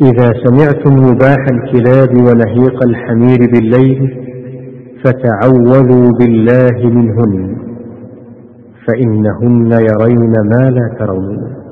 إذا سمعتم نباح الكلاب ونهيق الحمير بالليل فتعوذوا بالله منهن فإنهن يرين ما لا ترون.